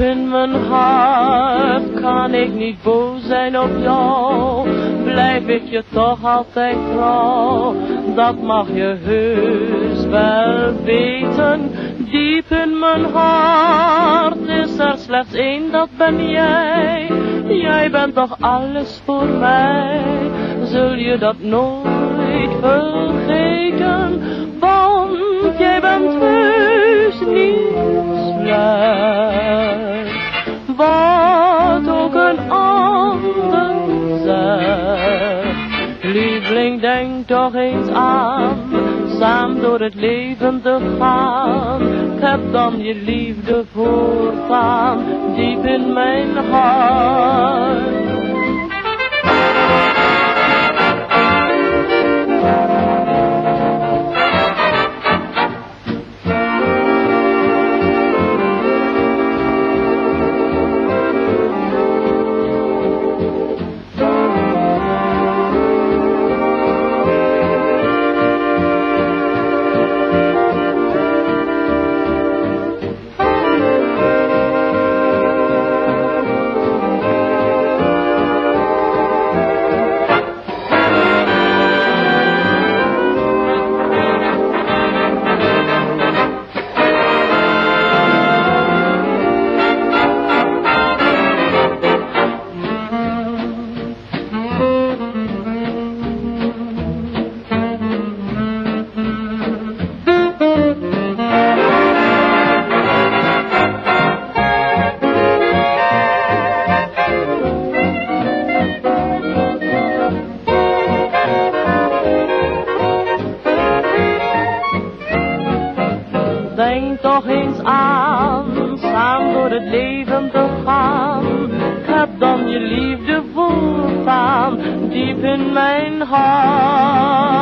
in mijn hart kan ik niet boos zijn op jou. Blijf ik je toch altijd trouw, dat mag je heus wel weten. Diep in mijn hart is er slechts één, dat ben jij. Jij bent toch alles voor mij, zul je dat nooit vergeten, lieveling denk toch eens aan, samen door het leven te gaan. Heb dan je liefde voortaan, diep in mijn hart. Toch eens aan, samen door het leven te gaan. Ik heb dan je liefde voortaan, diep in mijn hart.